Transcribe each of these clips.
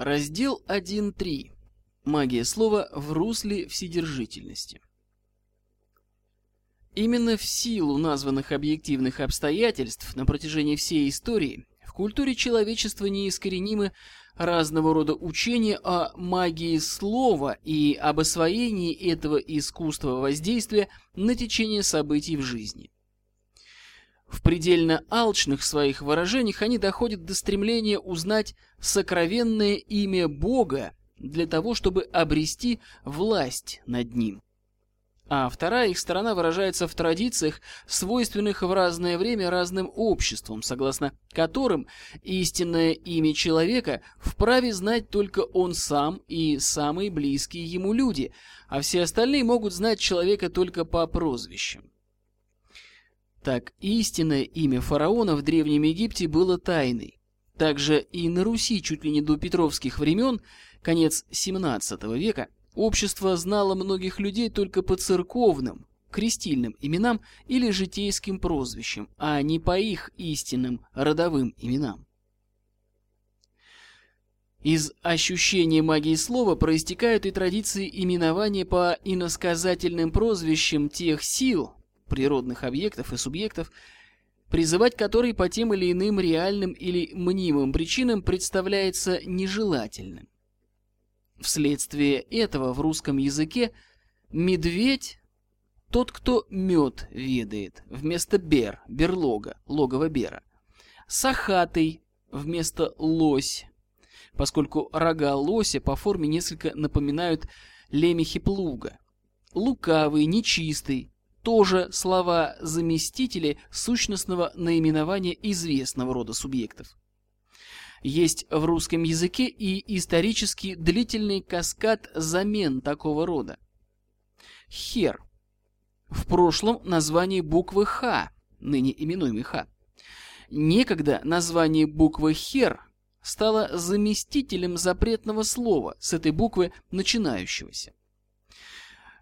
Раздел 1.3. Магия слова в русле вседержительности. Именно в силу названных объективных обстоятельств на протяжении всей истории в культуре человечества неискоренимы разного рода учения о магии слова и об освоении этого искусства воздействия на течение событий в жизни. В предельно алчных своих выражениях они доходят до стремления узнать сокровенное имя Бога для того, чтобы обрести власть над ним. А вторая их сторона выражается в традициях, свойственных в разное время разным обществам, согласно которым истинное имя человека вправе знать только он сам и самые близкие ему люди, а все остальные могут знать человека только по прозвищам. Так, истинное имя фараона в Древнем Египте было тайной. Также и на Руси чуть ли не до петровских времен, конец XVII века, Общество знало многих людей только по церковным, крестильным именам или житейским прозвищам, а не по их истинным родовым именам. Из ощущения магии слова проистекают и традиции именования по иносказательным прозвищам тех сил, природных объектов и субъектов, призывать которые по тем или иным реальным или мнимым причинам представляется нежелательным. Вследствие этого в русском языке медведь – тот, кто мед ведает, вместо бер – берлога, логово бера. Сахатый – вместо лось, поскольку рога лося по форме несколько напоминают лемехи плуга. Лукавый, нечистый – тоже слова-заместители сущностного наименования известного рода субъектов. Есть в русском языке и исторически длительный каскад замен такого рода. Хер. В прошлом название буквы Х, ныне именуемый Х. Некогда название буквы Хер стало заместителем запретного слова с этой буквы начинающегося.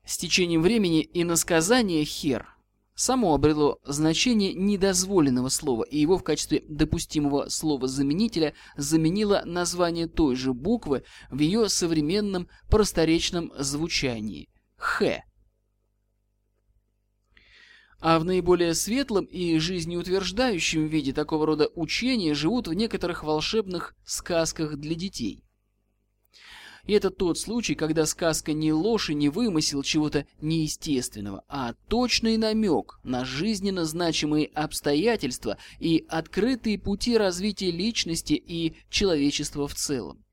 С течением времени и насказание «хер» само обрело значение недозволенного слова, и его в качестве допустимого слова-заменителя заменило название той же буквы в ее современном просторечном звучании – «х». А в наиболее светлом и жизнеутверждающем виде такого рода учения живут в некоторых волшебных сказках для детей. Это тот случай, когда сказка не ложь и не вымысел чего-то неестественного, а точный намек на жизненно значимые обстоятельства и открытые пути развития личности и человечества в целом.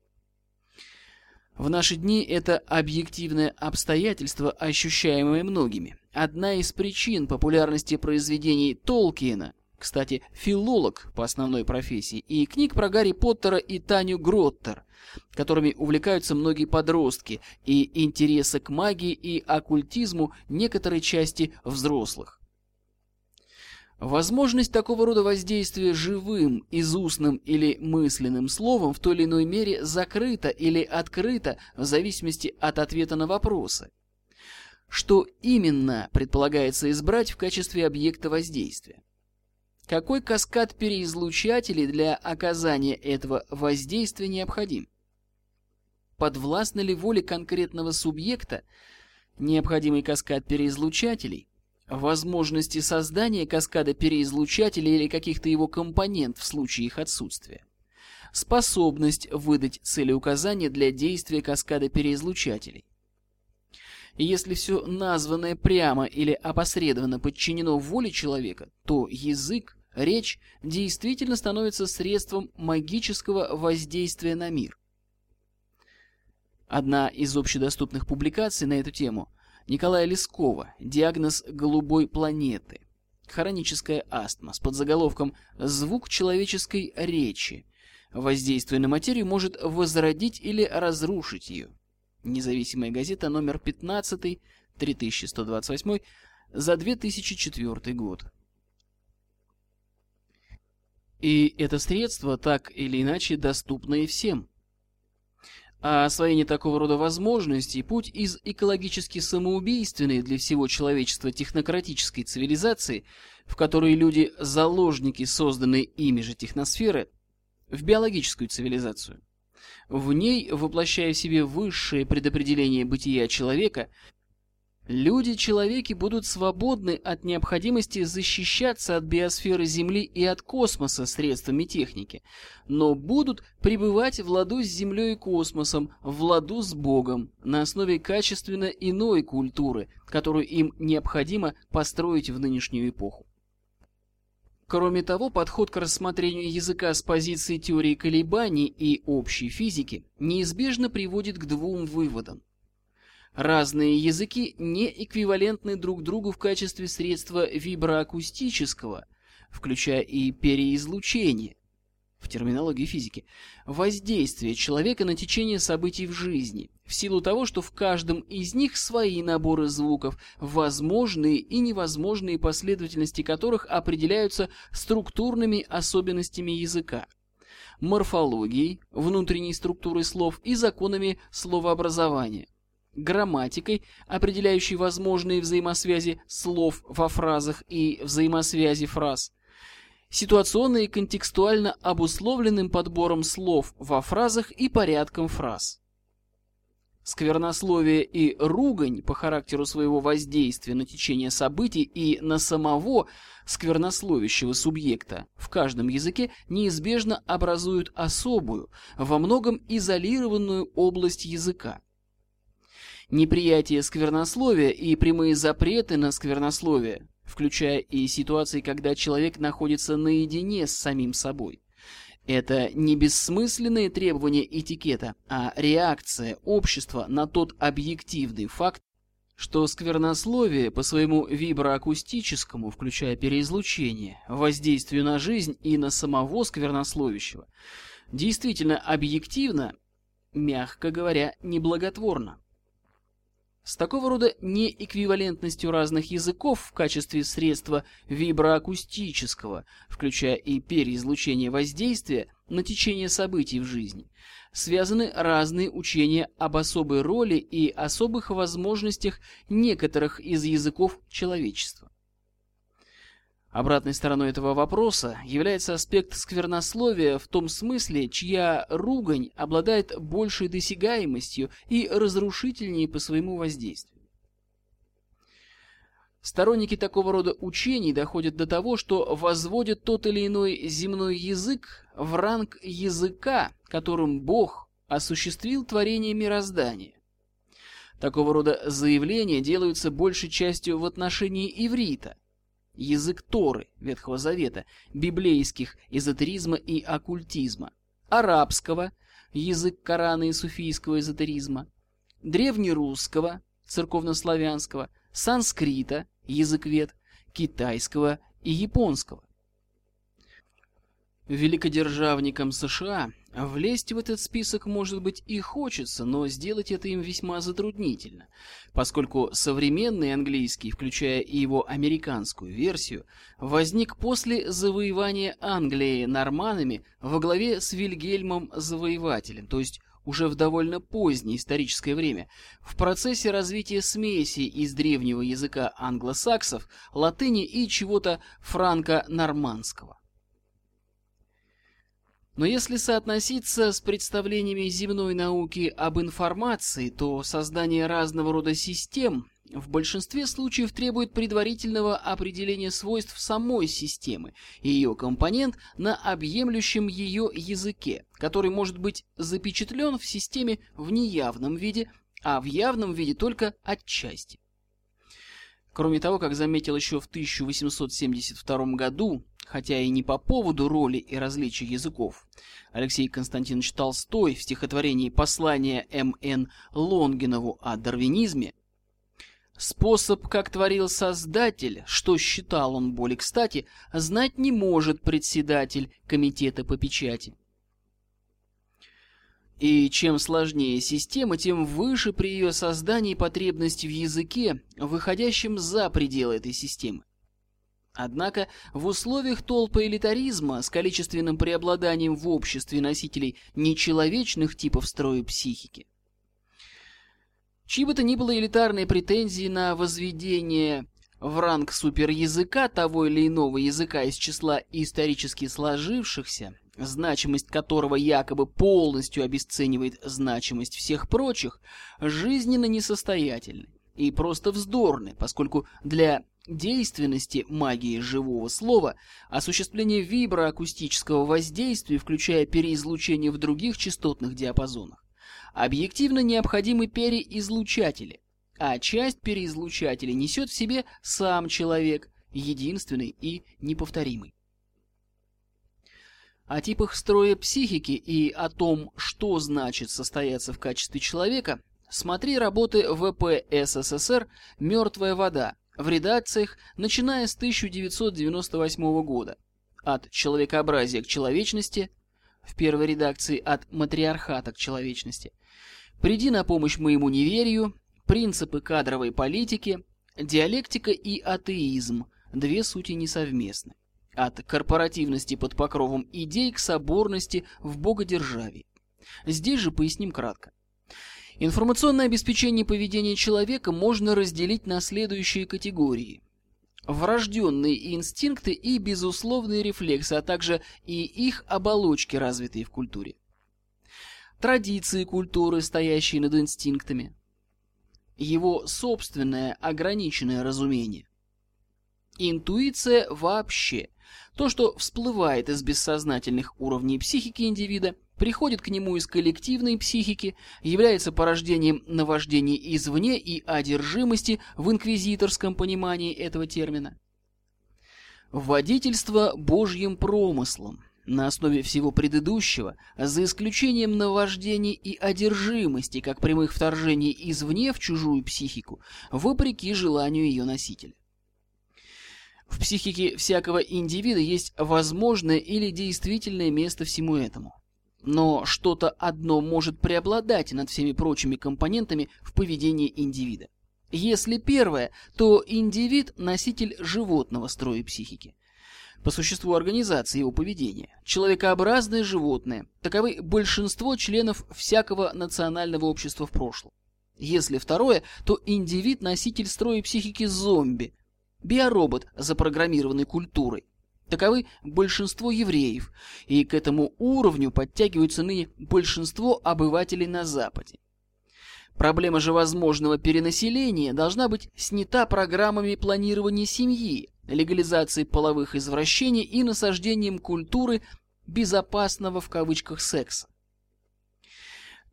В наши дни это объективное обстоятельство, ощущаемое многими. Одна из причин популярности произведений Толкиена, кстати, филолог по основной профессии, и книг про Гарри Поттера и Таню Гроттер, которыми увлекаются многие подростки, и интереса к магии и оккультизму некоторой части взрослых. Возможность такого рода воздействия живым, изустным или мысленным словом в той или иной мере закрыта или открыта в зависимости от ответа на вопросы. Что именно предполагается избрать в качестве объекта воздействия? Какой каскад переизлучателей для оказания этого воздействия необходим? Подвластна ли воле конкретного субъекта необходимый каскад переизлучателей, возможности создания каскада переизлучателей или каких-то его компонент в случае их отсутствия, способность выдать целеуказания для действия каскада переизлучателей. Если все названное прямо или опосредованно подчинено воле человека, то язык Речь действительно становится средством магического воздействия на мир. Одна из общедоступных публикаций на эту тему Николая Лескова «Диагноз голубой планеты». Хроническая астма с подзаголовком «Звук человеческой речи». Воздействие на материю может возродить или разрушить ее. Независимая газета номер 15, 3128 за 2004 год. И это средство так или иначе доступно и всем. А освоение такого рода возможностей – путь из экологически самоубийственной для всего человечества технократической цивилизации, в которой люди – заложники созданной ими же техносферы, в биологическую цивилизацию. В ней, воплощая в себе высшее предопределение бытия человека, Люди-человеки будут свободны от необходимости защищаться от биосферы Земли и от космоса средствами техники, но будут пребывать в ладу с Землей и космосом, в ладу с Богом, на основе качественно иной культуры, которую им необходимо построить в нынешнюю эпоху. Кроме того, подход к рассмотрению языка с позиции теории колебаний и общей физики неизбежно приводит к двум выводам. Разные языки не эквивалентны друг другу в качестве средства виброакустического, включая и переизлучение, в терминологии физики, воздействие человека на течение событий в жизни, в силу того, что в каждом из них свои наборы звуков, возможные и невозможные последовательности которых определяются структурными особенностями языка, морфологией, внутренней структурой слов и законами словообразования грамматикой, определяющей возможные взаимосвязи слов во фразах и взаимосвязи фраз, ситуационно и контекстуально обусловленным подбором слов во фразах и порядком фраз. Сквернословие и ругань по характеру своего воздействия на течение событий и на самого сквернословящего субъекта в каждом языке неизбежно образуют особую, во многом изолированную область языка неприятие сквернословия и прямые запреты на сквернословие, включая и ситуации, когда человек находится наедине с самим собой. Это не бессмысленные требования этикета, а реакция общества на тот объективный факт, что сквернословие по своему виброакустическому, включая переизлучение, воздействию на жизнь и на самого сквернословящего, действительно объективно, мягко говоря, неблаготворно. С такого рода неэквивалентностью разных языков в качестве средства виброакустического, включая и переизлучение воздействия на течение событий в жизни, связаны разные учения об особой роли и особых возможностях некоторых из языков человечества. Обратной стороной этого вопроса является аспект сквернословия в том смысле, чья ругань обладает большей досягаемостью и разрушительнее по своему воздействию. Сторонники такого рода учений доходят до того, что возводят тот или иной земной язык в ранг языка, которым Бог осуществил творение мироздания. Такого рода заявления делаются большей частью в отношении иврита – язык Торы Ветхого Завета, библейских эзотеризма и оккультизма, арабского, язык Корана и суфийского эзотеризма, древнерусского, церковнославянского, санскрита, язык вет, китайского и японского. Великодержавникам США влезть в этот список, может быть, и хочется, но сделать это им весьма затруднительно, поскольку современный английский, включая и его американскую версию, возник после завоевания Англии норманами во главе с Вильгельмом Завоевателем, то есть уже в довольно позднее историческое время, в процессе развития смеси из древнего языка англосаксов, латыни и чего-то франко-нормандского. Но если соотноситься с представлениями земной науки об информации, то создание разного рода систем в большинстве случаев требует предварительного определения свойств самой системы и ее компонент на объемлющем ее языке, который может быть запечатлен в системе в неявном виде, а в явном виде только отчасти. Кроме того, как заметил еще в 1872 году хотя и не по поводу роли и различия языков. Алексей Константинович Толстой в стихотворении «Послание М.Н. Лонгинову о дарвинизме» Способ, как творил Создатель, что считал он более кстати, знать не может председатель комитета по печати. И чем сложнее система, тем выше при ее создании потребность в языке, выходящем за пределы этой системы. Однако в условиях толпы элитаризма с количественным преобладанием в обществе носителей нечеловечных типов строя психики, чьи бы то ни было элитарные претензии на возведение в ранг суперязыка того или иного языка из числа исторически сложившихся, значимость которого якобы полностью обесценивает значимость всех прочих, жизненно несостоятельны и просто вздорны, поскольку для действенности магии живого слова осуществление виброакустического воздействия, включая переизлучение в других частотных диапазонах, объективно необходимы переизлучатели, а часть переизлучателей несет в себе сам человек, единственный и неповторимый. О типах строя психики и о том, что значит состояться в качестве человека, смотри работы ВП СССР «Мертвая вода» в редакциях, начиная с 1998 года. От человекообразия к человечности, в первой редакции от матриархата к человечности. Приди на помощь моему неверию, принципы кадровой политики, диалектика и атеизм, две сути несовместны. От корпоративности под покровом идей к соборности в богодержавии. Здесь же поясним кратко. Информационное обеспечение поведения человека можно разделить на следующие категории. Врожденные инстинкты и безусловные рефлексы, а также и их оболочки, развитые в культуре. Традиции культуры, стоящие над инстинктами. Его собственное ограниченное разумение. Интуиция вообще. То, что всплывает из бессознательных уровней психики индивида, приходит к нему из коллективной психики, является порождением наваждений извне и одержимости в инквизиторском понимании этого термина. Вводительство Божьим промыслом на основе всего предыдущего, за исключением наваждений и одержимости, как прямых вторжений извне в чужую психику, вопреки желанию ее носителя. В психике всякого индивида есть возможное или действительное место всему этому. Но что-то одно может преобладать над всеми прочими компонентами в поведении индивида. Если первое, то индивид – носитель животного строя психики. По существу организации его поведения. Человекообразное животное – таковы большинство членов всякого национального общества в прошлом. Если второе, то индивид – носитель строя психики зомби, биоробот, запрограммированный культурой. Таковы большинство евреев, и к этому уровню подтягиваются ныне большинство обывателей на Западе. Проблема же возможного перенаселения должна быть снята программами планирования семьи, легализации половых извращений и насаждением культуры «безопасного» в кавычках секса.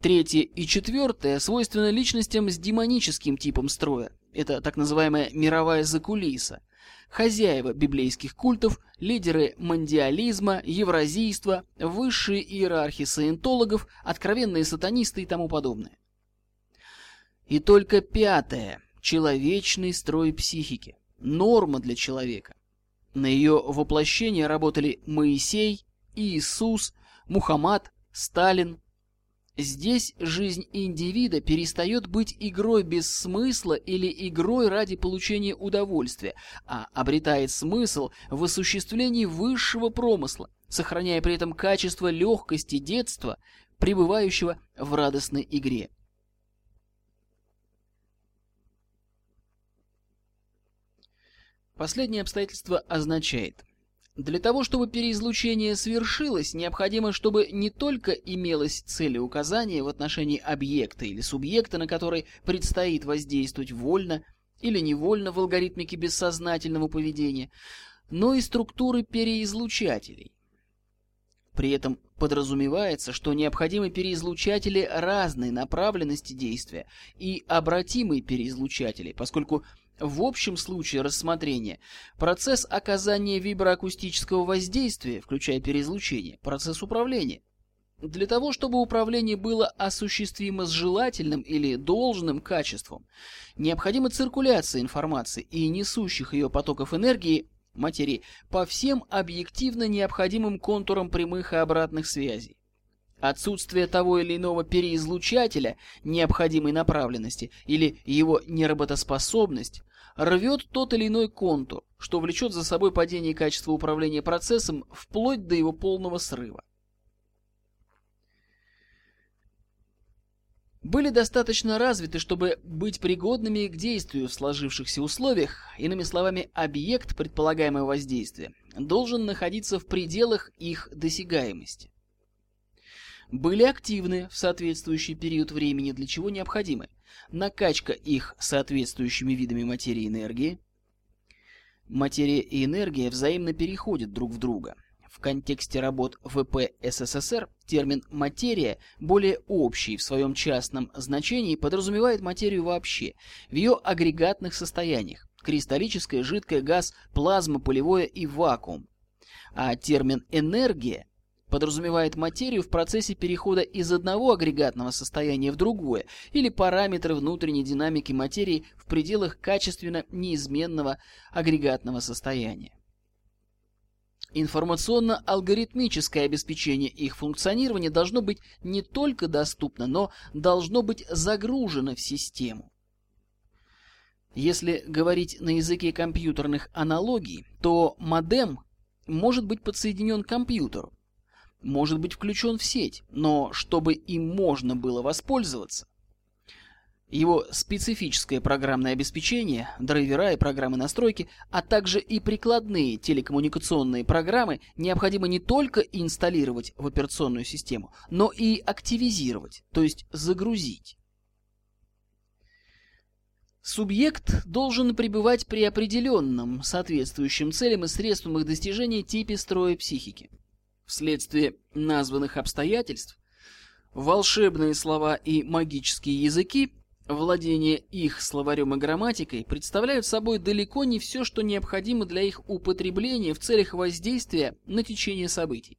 Третье и четвертое свойственно личностям с демоническим типом строя. Это так называемая мировая закулиса. Хозяева библейских культов, лидеры мандиализма, евразийства, высшие иерархи саентологов, откровенные сатанисты и тому подобное. И только пятое – человечный строй психики, норма для человека. На ее воплощение работали Моисей, Иисус, Мухаммад, Сталин, Здесь жизнь индивида перестает быть игрой без смысла или игрой ради получения удовольствия, а обретает смысл в осуществлении высшего промысла, сохраняя при этом качество легкости детства, пребывающего в радостной игре. Последнее обстоятельство означает – для того, чтобы переизлучение свершилось, необходимо, чтобы не только имелось целеуказание в отношении объекта или субъекта, на который предстоит воздействовать вольно или невольно в алгоритмике бессознательного поведения, но и структуры переизлучателей. При этом подразумевается, что необходимы переизлучатели разной направленности действия и обратимые переизлучатели, поскольку в общем случае рассмотрения процесс оказания виброакустического воздействия, включая переизлучение, процесс управления. Для того, чтобы управление было осуществимо с желательным или должным качеством, необходима циркуляция информации и несущих ее потоков энергии материи по всем объективно необходимым контурам прямых и обратных связей. Отсутствие того или иного переизлучателя необходимой направленности или его неработоспособность рвет тот или иной контур, что влечет за собой падение качества управления процессом вплоть до его полного срыва. были достаточно развиты, чтобы быть пригодными к действию в сложившихся условиях, иными словами, объект предполагаемого воздействия, должен находиться в пределах их досягаемости. Были активны в соответствующий период времени, для чего необходимы накачка их соответствующими видами материи и энергии. Материя и энергия взаимно переходят друг в друга. В контексте работ ВП СССР термин «материя» более общий в своем частном значении подразумевает материю вообще, в ее агрегатных состояниях – кристаллическое, жидкое, газ, плазма, полевое и вакуум. А термин «энергия» подразумевает материю в процессе перехода из одного агрегатного состояния в другое или параметры внутренней динамики материи в пределах качественно неизменного агрегатного состояния. Информационно-алгоритмическое обеспечение их функционирования должно быть не только доступно, но должно быть загружено в систему. Если говорить на языке компьютерных аналогий, то модем может быть подсоединен к компьютеру, может быть включен в сеть, но чтобы им можно было воспользоваться, его специфическое программное обеспечение, драйвера и программы настройки, а также и прикладные телекоммуникационные программы необходимо не только инсталлировать в операционную систему, но и активизировать, то есть загрузить. Субъект должен пребывать при определенном, соответствующем целям и средствам их достижения типе строя психики. Вследствие названных обстоятельств, волшебные слова и магические языки Владение их словарем и грамматикой представляют собой далеко не все, что необходимо для их употребления в целях воздействия на течение событий.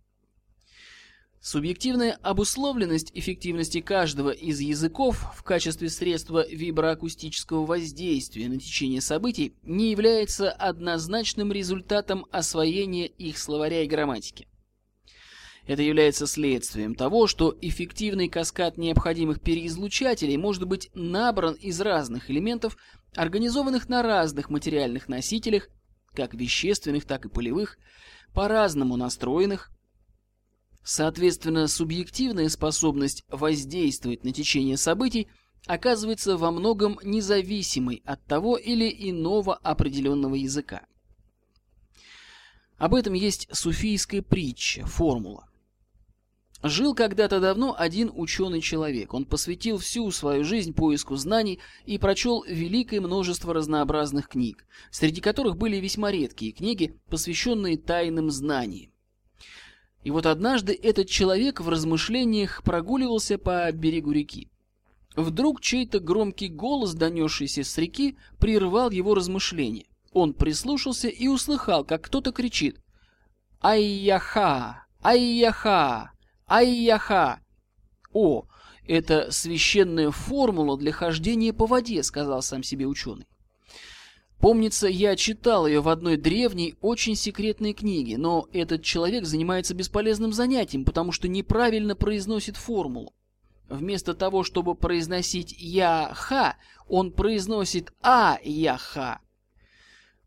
Субъективная обусловленность эффективности каждого из языков в качестве средства виброакустического воздействия на течение событий не является однозначным результатом освоения их словаря и грамматики. Это является следствием того, что эффективный каскад необходимых переизлучателей может быть набран из разных элементов, организованных на разных материальных носителях, как вещественных, так и полевых, по-разному настроенных. Соответственно, субъективная способность воздействовать на течение событий оказывается во многом независимой от того или иного определенного языка. Об этом есть суфийская притча, формула. Жил когда-то давно один ученый человек. Он посвятил всю свою жизнь поиску знаний и прочел великое множество разнообразных книг, среди которых были весьма редкие книги, посвященные тайным знаниям. И вот однажды этот человек в размышлениях прогуливался по берегу реки. Вдруг чей-то громкий голос, донесшийся с реки, прервал его размышления. Он прислушался и услыхал, как кто-то кричит «Ай-яха! Ай-яха!» Ай-яха! О, это священная формула для хождения по воде, сказал сам себе ученый. Помнится, я читал ее в одной древней, очень секретной книге, но этот человек занимается бесполезным занятием, потому что неправильно произносит формулу. Вместо того, чтобы произносить «я-ха», он произносит «а-я-ха».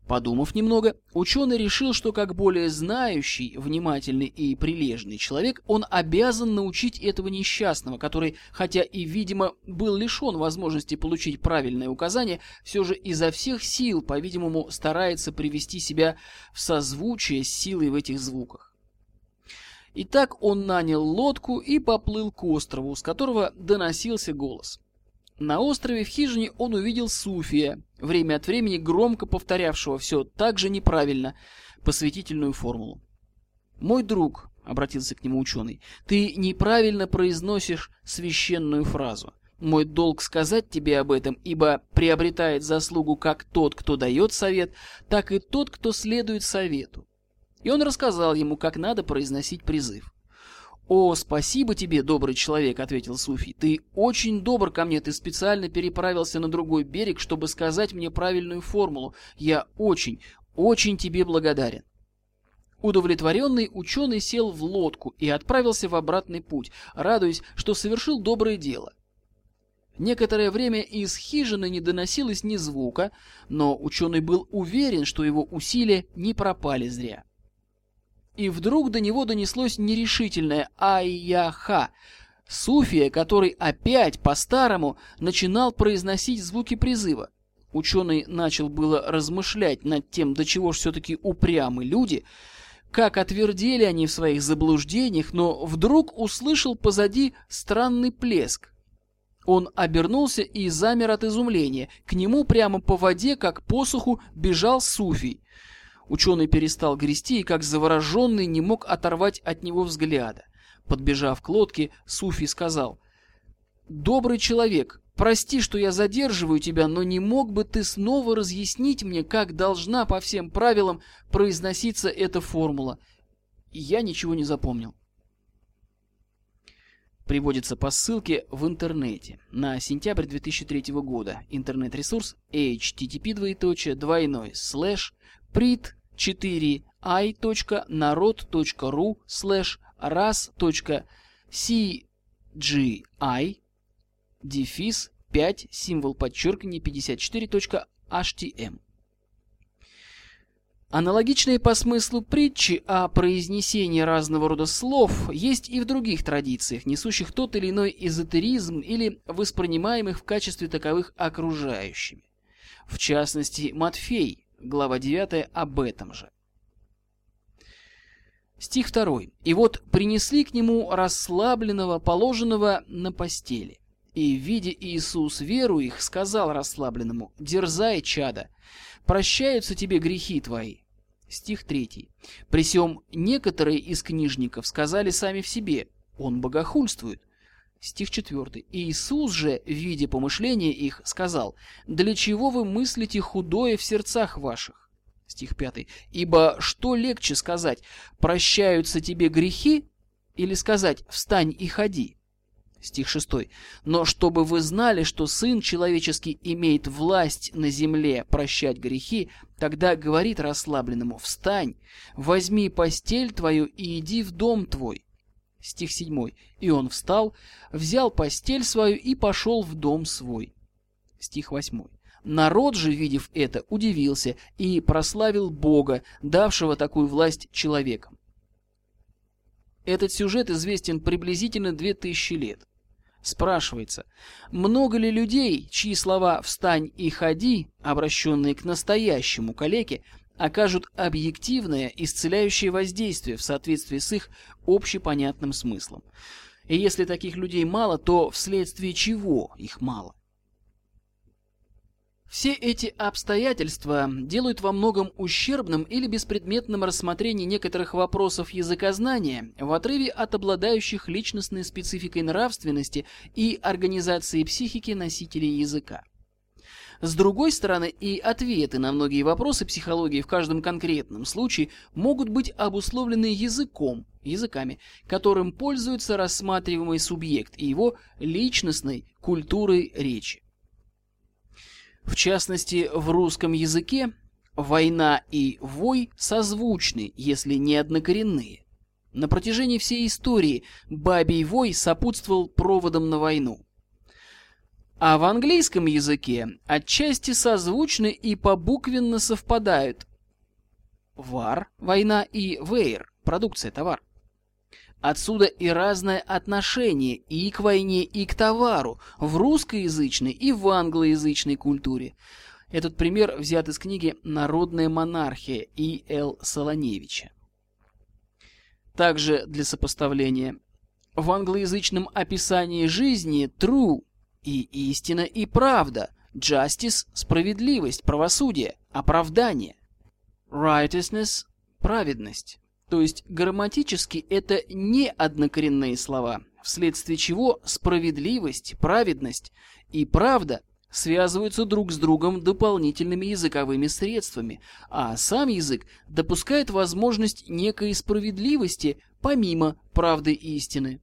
Подумав немного, ученый решил, что как более знающий, внимательный и прилежный человек, он обязан научить этого несчастного, который, хотя и, видимо, был лишен возможности получить правильное указание, все же изо всех сил, по-видимому, старается привести себя в созвучие с силой в этих звуках. Итак, он нанял лодку и поплыл к острову, с которого доносился голос. На острове в хижине он увидел Суфия, время от времени громко повторявшего все так же неправильно, посвятительную формулу. «Мой друг», — обратился к нему ученый, — «ты неправильно произносишь священную фразу. Мой долг сказать тебе об этом, ибо приобретает заслугу как тот, кто дает совет, так и тот, кто следует совету». И он рассказал ему, как надо произносить призыв. «О, спасибо тебе, добрый человек», — ответил Суфий. «Ты очень добр ко мне, ты специально переправился на другой берег, чтобы сказать мне правильную формулу. Я очень, очень тебе благодарен». Удовлетворенный ученый сел в лодку и отправился в обратный путь, радуясь, что совершил доброе дело. Некоторое время из хижины не доносилось ни звука, но ученый был уверен, что его усилия не пропали зря и вдруг до него донеслось нерешительное «Ай-я-ха!» Суфия, который опять по-старому начинал произносить звуки призыва. Ученый начал было размышлять над тем, до чего ж все-таки упрямы люди, как отвердели они в своих заблуждениях, но вдруг услышал позади странный плеск. Он обернулся и замер от изумления. К нему прямо по воде, как по суху, бежал Суфий. Ученый перестал грести и, как завороженный, не мог оторвать от него взгляда. Подбежав к лодке, Суфий сказал, «Добрый человек, прости, что я задерживаю тебя, но не мог бы ты снова разъяснить мне, как должна по всем правилам произноситься эта формула?» Я ничего не запомнил. Приводится по ссылке в интернете на сентябрь 2003 года. Интернет-ресурс http двоеточие двойной слэш 4i.народ.ру слэш ras.cgi дефис 5 символ подчеркивания 54.htm. Аналогичные по смыслу притчи о произнесении разного рода слов есть и в других традициях, несущих тот или иной эзотеризм или воспринимаемых в качестве таковых окружающими. В частности, Матфей, глава 9, об этом же. Стих 2. «И вот принесли к нему расслабленного, положенного на постели. И, видя Иисус веру их, сказал расслабленному, «Дерзай, чада, прощаются тебе грехи твои». Стих 3. «При сем некоторые из книжников сказали сами в себе, он богохульствует». Стих 4. Иисус же, видя помышления их, сказал, «Для чего вы мыслите худое в сердцах ваших?» Стих 5. «Ибо что легче сказать, прощаются тебе грехи, или сказать, встань и ходи?» Стих 6. «Но чтобы вы знали, что Сын Человеческий имеет власть на земле прощать грехи, тогда говорит расслабленному, встань, возьми постель твою и иди в дом твой». Стих 7. «И он встал, взял постель свою и пошел в дом свой». Стих 8. Народ же, видев это, удивился и прославил Бога, давшего такую власть человекам. Этот сюжет известен приблизительно 2000 лет. Спрашивается, много ли людей, чьи слова «встань и ходи», обращенные к настоящему калеке, окажут объективное исцеляющее воздействие в соответствии с их общепонятным смыслом? И если таких людей мало, то вследствие чего их мало? Все эти обстоятельства делают во многом ущербным или беспредметным рассмотрение некоторых вопросов языкознания в отрыве от обладающих личностной спецификой нравственности и организации психики носителей языка. С другой стороны, и ответы на многие вопросы психологии в каждом конкретном случае могут быть обусловлены языком, языками, которым пользуется рассматриваемый субъект и его личностной культурой речи. В частности, в русском языке война и вой созвучны, если не однокоренные. На протяжении всей истории бабий вой сопутствовал проводам на войну. А в английском языке отчасти созвучны и побуквенно совпадают вар – война и вейр – продукция, товар. Отсюда и разное отношение и к войне, и к товару в русскоязычной и в англоязычной культуре. Этот пример взят из книги «Народная монархия» И. Л. Солоневича. Также для сопоставления. В англоязычном описании жизни true и истина и правда, justice – справедливость, правосудие, оправдание, righteousness – праведность. То есть грамматически это не однокоренные слова, вследствие чего справедливость, праведность и правда связываются друг с другом дополнительными языковыми средствами, а сам язык допускает возможность некой справедливости помимо правды и истины.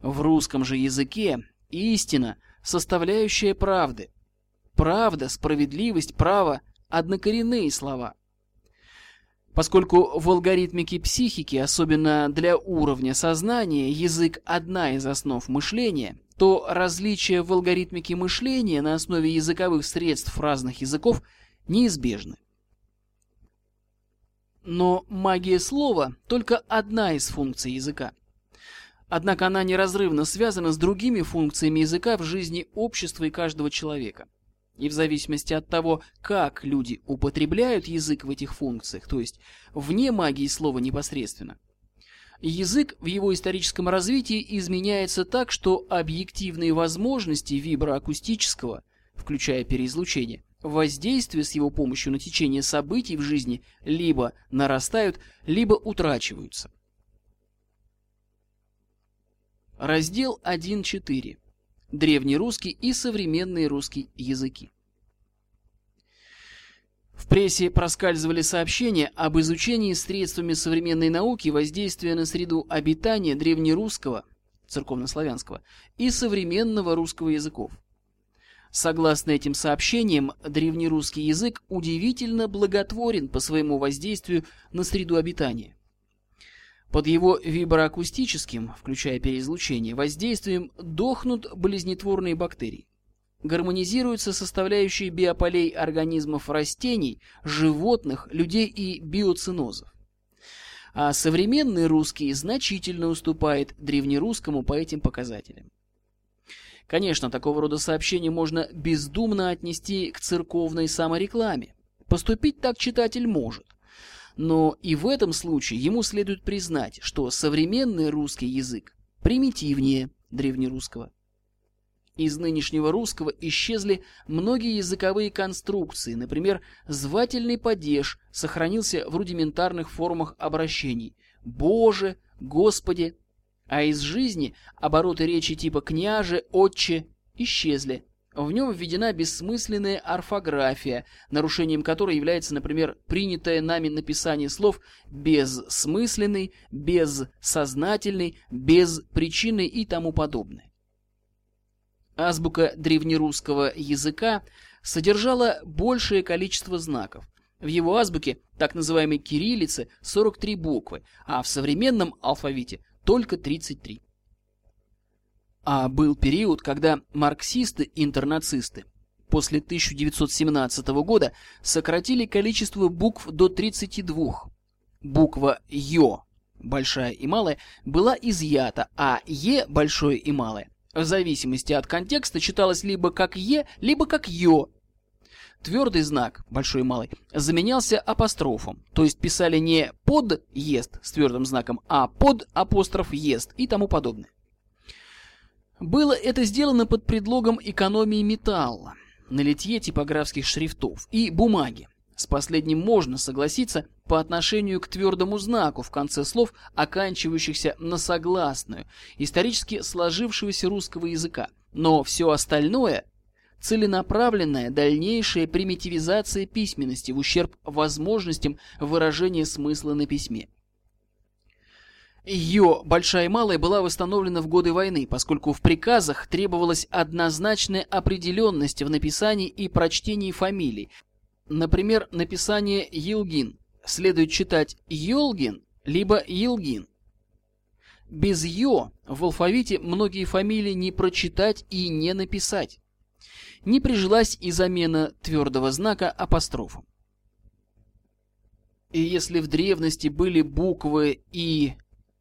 В русском же языке истина – составляющая правды. Правда, справедливость, право – однокоренные слова. Поскольку в алгоритмике психики, особенно для уровня сознания, язык – одна из основ мышления, то различия в алгоритмике мышления на основе языковых средств разных языков неизбежны. Но магия слова – только одна из функций языка. Однако она неразрывно связана с другими функциями языка в жизни общества и каждого человека. И в зависимости от того, как люди употребляют язык в этих функциях, то есть вне магии слова непосредственно, язык в его историческом развитии изменяется так, что объективные возможности виброакустического, включая переизлучение, воздействия с его помощью на течение событий в жизни либо нарастают, либо утрачиваются. Раздел 1.4. Древнерусский и современный русский языки. В прессе проскальзывали сообщения об изучении средствами современной науки воздействия на среду обитания древнерусского, церковнославянского, и современного русского языков. Согласно этим сообщениям, древнерусский язык удивительно благотворен по своему воздействию на среду обитания. Под его виброакустическим, включая переизлучение, воздействием дохнут болезнетворные бактерии. Гармонизируются составляющие биополей организмов растений, животных, людей и биоцинозов. А современный русский значительно уступает древнерусскому по этим показателям. Конечно, такого рода сообщения можно бездумно отнести к церковной саморекламе. Поступить так читатель может. Но и в этом случае ему следует признать, что современный русский язык примитивнее древнерусского. Из нынешнего русского исчезли многие языковые конструкции, например, звательный падеж сохранился в рудиментарных формах обращений «Боже», «Господи», а из жизни обороты речи типа «княже», «отче» исчезли, в нем введена бессмысленная орфография, нарушением которой является, например, принятое нами написание слов «безсмысленный», «безсознательный», «безпричинный» и тому подобное. Азбука древнерусского языка содержала большее количество знаков. В его азбуке, так называемой кириллице, 43 буквы, а в современном алфавите только 33. А был период, когда марксисты-интернацисты после 1917 года сократили количество букв до 32. Буква «Ё» большая и малая была изъята, а «Е» большое и малое в зависимости от контекста читалось либо как «Е», либо как «Ё». Твердый знак, большой и малый, заменялся апострофом, то есть писали не «под ест» с твердым знаком, а «под апостроф ест» и тому подобное. Было это сделано под предлогом экономии металла, на типографских шрифтов и бумаги. С последним можно согласиться по отношению к твердому знаку в конце слов, оканчивающихся на согласную, исторически сложившегося русского языка. Но все остальное – целенаправленная дальнейшая примитивизация письменности в ущерб возможностям выражения смысла на письме. Ее большая и малая была восстановлена в годы войны, поскольку в приказах требовалась однозначная определенность в написании и прочтении фамилий. Например, написание Елгин следует читать Йолгин либо Елгин. Без «ё» в алфавите многие фамилии не прочитать и не написать. Не прижилась и замена твердого знака апострофом. И если в древности были буквы «и»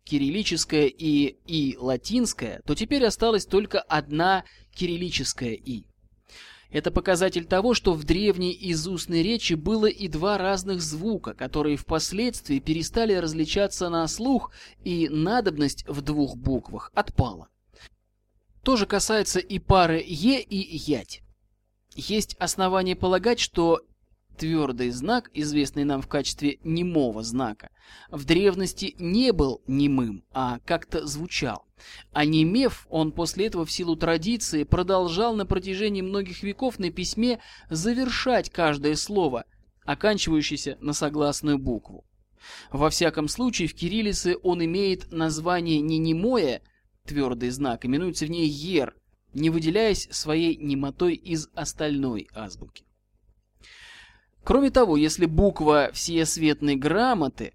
кириллическая и «и» латинская, то теперь осталась только одна кириллическая «и». Это показатель того, что в древней изустной речи было и два разных звука, которые впоследствии перестали различаться на слух, и надобность в двух буквах отпала. То же касается и пары «е» и «ять». Есть основания полагать, что Твердый знак, известный нам в качестве немого знака, в древности не был немым, а как-то звучал. А немев, он после этого в силу традиции продолжал на протяжении многих веков на письме завершать каждое слово, оканчивающееся на согласную букву. Во всяком случае, в кириллице он имеет название не немое, твердый знак, именуется в ней ер, не выделяясь своей немотой из остальной азбуки. Кроме того, если буква всеосветной грамоты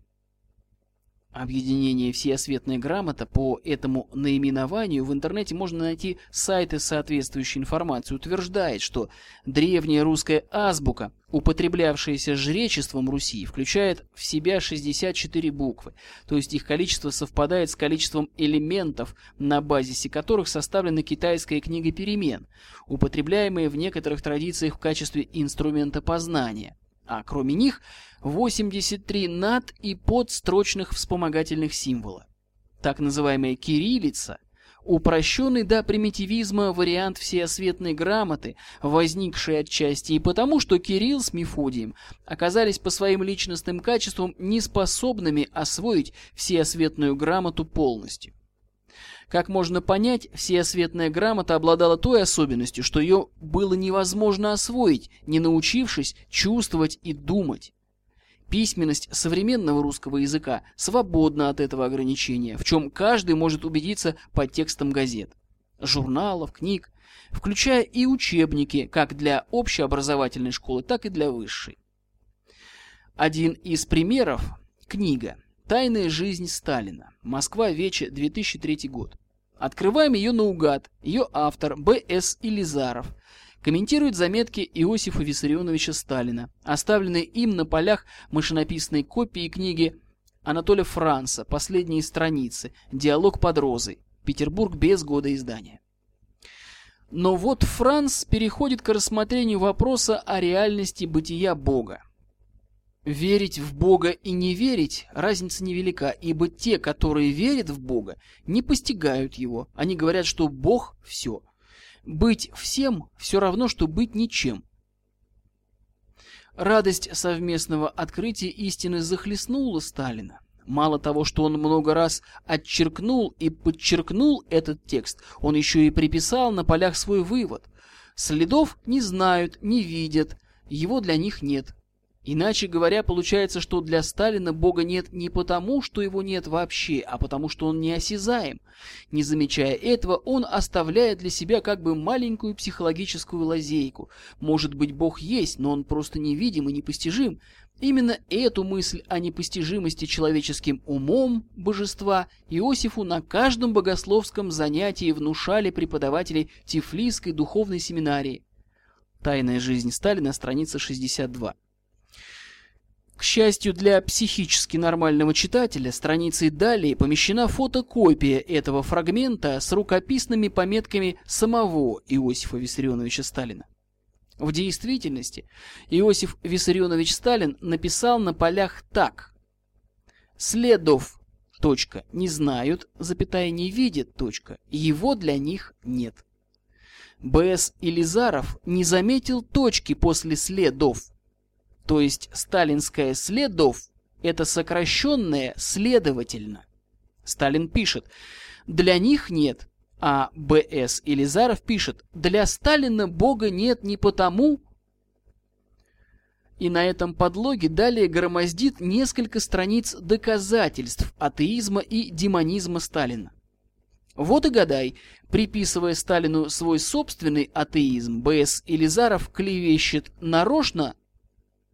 объединение «Всеосветная грамота» по этому наименованию в интернете можно найти сайты с соответствующей информацией, утверждает, что древняя русская азбука, употреблявшаяся жречеством Руси, включает в себя 64 буквы, то есть их количество совпадает с количеством элементов, на базисе которых составлена китайская книга перемен, употребляемая в некоторых традициях в качестве инструмента познания а кроме них 83 над- и подстрочных вспомогательных символа. Так называемая кириллица – упрощенный до примитивизма вариант всеосветной грамоты, возникший отчасти и потому, что Кирилл с Мефодием оказались по своим личностным качествам неспособными освоить всеосветную грамоту полностью. Как можно понять, всеосветная грамота обладала той особенностью, что ее было невозможно освоить, не научившись чувствовать и думать. Письменность современного русского языка свободна от этого ограничения, в чем каждый может убедиться по текстам газет, журналов, книг, включая и учебники как для общеобразовательной школы, так и для высшей. Один из примеров – книга «Тайная жизнь Сталина. Москва. Вече. 2003 год». Открываем ее наугад. Ее автор Б.С. Илизаров комментирует заметки Иосифа Виссарионовича Сталина, оставленные им на полях машинописной копии книги Анатолия Франца «Последние страницы. Диалог под розой. Петербург без года издания». Но вот Франц переходит к рассмотрению вопроса о реальности бытия Бога. Верить в Бога и не верить – разница невелика, ибо те, которые верят в Бога, не постигают Его. Они говорят, что Бог – все. Быть всем – все равно, что быть ничем. Радость совместного открытия истины захлестнула Сталина. Мало того, что он много раз отчеркнул и подчеркнул этот текст, он еще и приписал на полях свой вывод. Следов не знают, не видят, его для них нет. Иначе говоря, получается, что для Сталина Бога нет не потому, что его нет вообще, а потому, что он неосязаем. Не замечая этого, он оставляет для себя как бы маленькую психологическую лазейку. Может быть, Бог есть, но он просто невидим и непостижим. Именно эту мысль о непостижимости человеческим умом божества Иосифу на каждом богословском занятии внушали преподаватели Тифлисской духовной семинарии. Тайная жизнь Сталина, страница 62. К счастью для психически нормального читателя, страницей далее помещена фотокопия этого фрагмента с рукописными пометками самого Иосифа Виссарионовича Сталина. В действительности Иосиф Виссарионович Сталин написал на полях так. Следов, точка, не знают, запятая, не видят, точка, его для них нет. Б.С. Илизаров не заметил точки после следов, то есть сталинское «следов» — это сокращенное «следовательно». Сталин пишет «Для них нет», а Б.С. Илизаров пишет «Для Сталина Бога нет не потому...» И на этом подлоге далее громоздит несколько страниц доказательств атеизма и демонизма Сталина. Вот и гадай, приписывая Сталину свой собственный атеизм, Б.С. Илизаров клевещет нарочно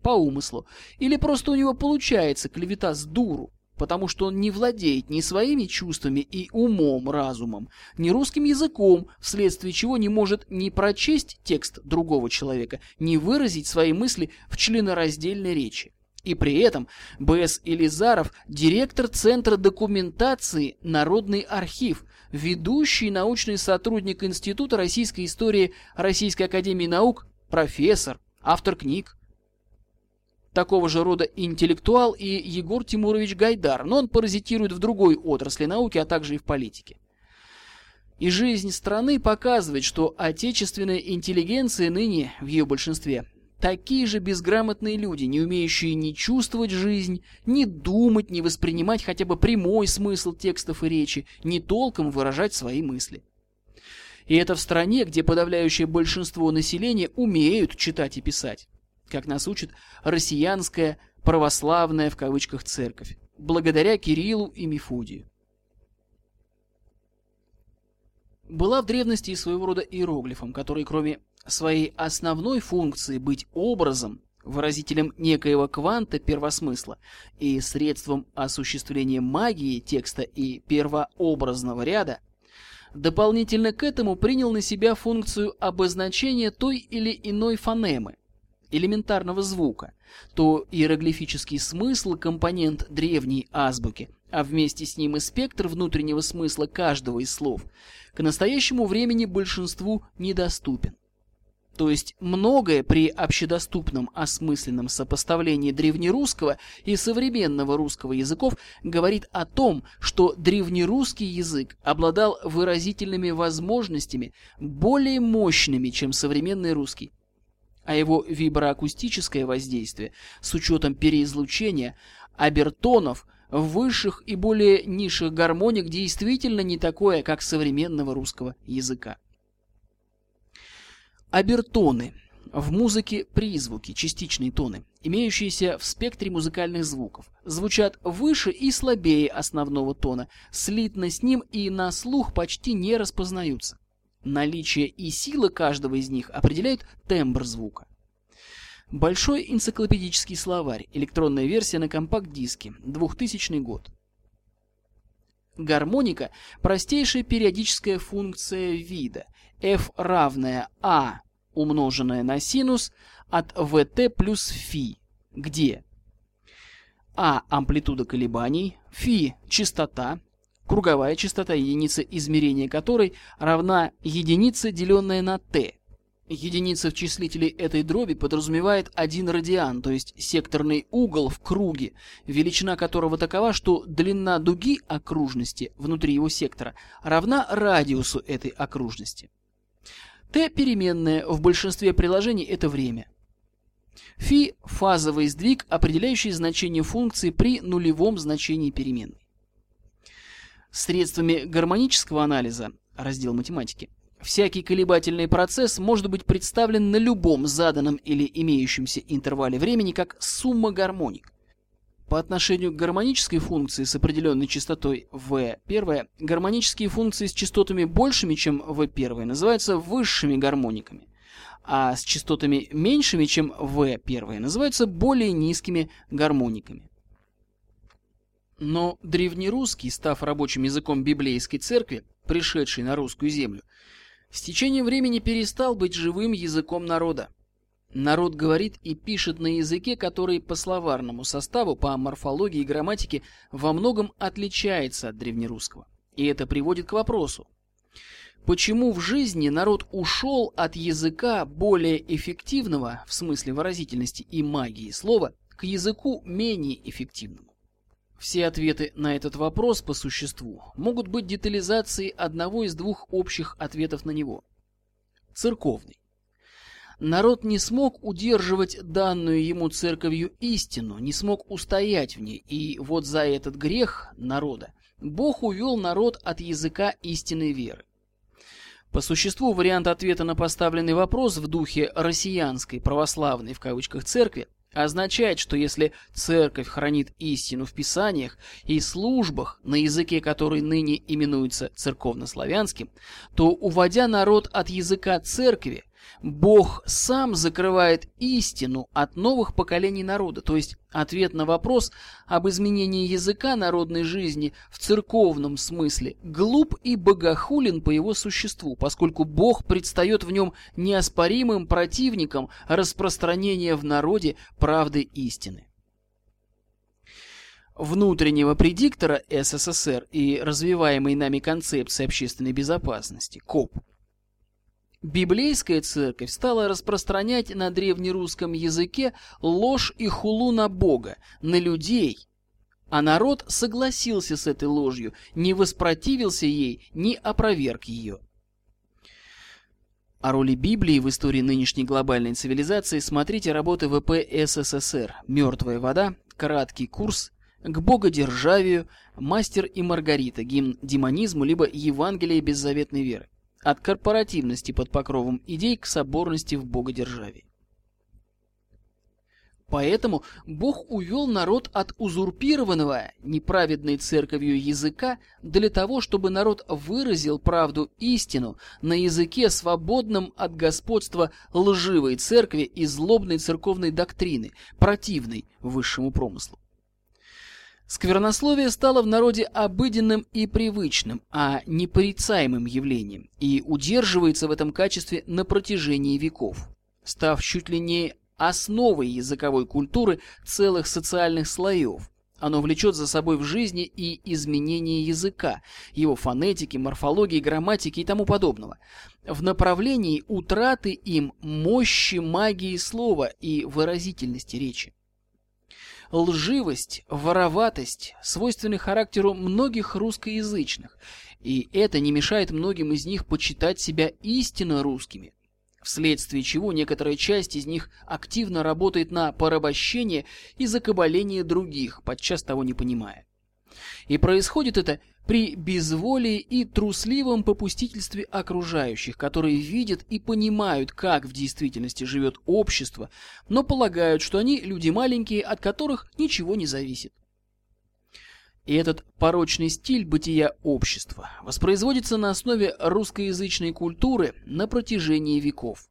по умыслу, или просто у него получается клевета с дуру, потому что он не владеет ни своими чувствами и умом, разумом, ни русским языком, вследствие чего не может ни прочесть текст другого человека, ни выразить свои мысли в членораздельной речи. И при этом Б.С. Илизаров – директор Центра документации «Народный архив», ведущий научный сотрудник Института российской истории Российской академии наук, профессор, автор книг, такого же рода интеллектуал и Егор Тимурович Гайдар, но он паразитирует в другой отрасли науки, а также и в политике. И жизнь страны показывает, что отечественная интеллигенция ныне, в ее большинстве, такие же безграмотные люди, не умеющие ни чувствовать жизнь, ни думать, ни воспринимать хотя бы прямой смысл текстов и речи, ни толком выражать свои мысли. И это в стране, где подавляющее большинство населения умеют читать и писать как нас учит россиянская православная в кавычках церковь, благодаря Кириллу и Мефодию. Была в древности и своего рода иероглифом, который кроме своей основной функции быть образом выразителем некоего кванта первосмысла и средством осуществления магии текста и первообразного ряда, дополнительно к этому принял на себя функцию обозначения той или иной фонемы, элементарного звука, то иероглифический смысл компонент древней азбуки, а вместе с ним и спектр внутреннего смысла каждого из слов, к настоящему времени большинству недоступен. То есть многое при общедоступном осмысленном сопоставлении древнерусского и современного русского языков говорит о том, что древнерусский язык обладал выразительными возможностями более мощными, чем современный русский. А его виброакустическое воздействие с учетом переизлучения обертонов высших и более низших гармоник действительно не такое, как современного русского языка. Обертоны. В музыке призвуки, частичные тоны, имеющиеся в спектре музыкальных звуков, звучат выше и слабее основного тона, слитно с ним и на слух почти не распознаются. Наличие и сила каждого из них определяют тембр звука. Большой энциклопедический словарь, электронная версия на компакт-диске, 2000 год. Гармоника – простейшая периодическая функция вида – f равная a умноженное на синус от vt плюс φ, где а – амплитуда колебаний, φ – частота, круговая частота, единица измерения которой равна единице, деленная на t. Единица в числителе этой дроби подразумевает один радиан, то есть секторный угол в круге, величина которого такова, что длина дуги окружности внутри его сектора равна радиусу этой окружности. Т переменная, в большинстве приложений это время. Фи – фазовый сдвиг, определяющий значение функции при нулевом значении переменной. Средствами гармонического анализа, раздел математики, всякий колебательный процесс может быть представлен на любом заданном или имеющемся интервале времени как сумма гармоник. По отношению к гармонической функции с определенной частотой v1, гармонические функции с частотами большими, чем v1, называются высшими гармониками, а с частотами меньшими, чем v1, называются более низкими гармониками. Но древнерусский, став рабочим языком библейской церкви, пришедшей на русскую землю, с течением времени перестал быть живым языком народа. Народ говорит и пишет на языке, который по словарному составу, по морфологии и грамматике во многом отличается от древнерусского. И это приводит к вопросу. Почему в жизни народ ушел от языка более эффективного, в смысле выразительности и магии слова, к языку менее эффективному? Все ответы на этот вопрос по существу могут быть детализацией одного из двух общих ответов на него. Церковный народ не смог удерживать данную ему церковью истину, не смог устоять в ней, и вот за этот грех народа Бог увел народ от языка истинной веры. По существу вариант ответа на поставленный вопрос в духе «россиянской православной» в кавычках церкви означает, что если церковь хранит истину в писаниях и службах на языке, который ныне именуется церковнославянским, то, уводя народ от языка церкви, Бог сам закрывает истину от новых поколений народа, то есть ответ на вопрос об изменении языка народной жизни в церковном смысле глуп и богохулен по его существу, поскольку Бог предстает в нем неоспоримым противником распространения в народе правды истины. Внутреннего предиктора СССР и развиваемой нами концепции общественной безопасности, КОП, Библейская церковь стала распространять на древнерусском языке ложь и хулу на Бога, на людей, а народ согласился с этой ложью, не воспротивился ей, не опроверг ее. О роли Библии в истории нынешней глобальной цивилизации смотрите работы ВП СССР «Мертвая вода», «Краткий курс», «К богодержавию», «Мастер и Маргарита», «Гимн демонизму» либо «Евангелие беззаветной веры». От корпоративности под покровом идей к соборности в богодержавии. Поэтому Бог увел народ от узурпированного неправедной церковью языка для того, чтобы народ выразил правду истину на языке, свободном от господства лживой церкви и злобной церковной доктрины, противной высшему промыслу. Сквернословие стало в народе обыденным и привычным, а не порицаемым явлением, и удерживается в этом качестве на протяжении веков, став чуть ли не основой языковой культуры целых социальных слоев. Оно влечет за собой в жизни и изменение языка, его фонетики, морфологии, грамматики и тому подобного, в направлении утраты им мощи магии слова и выразительности речи. Лживость, вороватость свойственны характеру многих русскоязычных, и это не мешает многим из них почитать себя истинно русскими вследствие чего некоторая часть из них активно работает на порабощение и закабаление других, подчас того не понимая. И происходит это при безволии и трусливом попустительстве окружающих, которые видят и понимают, как в действительности живет общество, но полагают, что они люди маленькие, от которых ничего не зависит. И этот порочный стиль бытия общества воспроизводится на основе русскоязычной культуры на протяжении веков.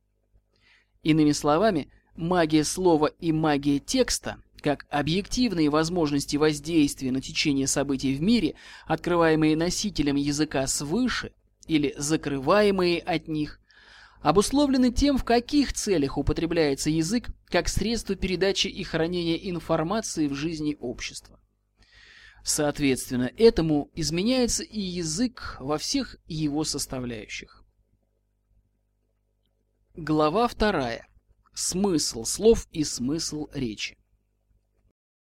Иными словами, магия слова и магия текста, как объективные возможности воздействия на течение событий в мире, открываемые носителем языка свыше или закрываемые от них, обусловлены тем, в каких целях употребляется язык как средство передачи и хранения информации в жизни общества. Соответственно, этому изменяется и язык во всех его составляющих. Глава вторая. Смысл слов и смысл речи.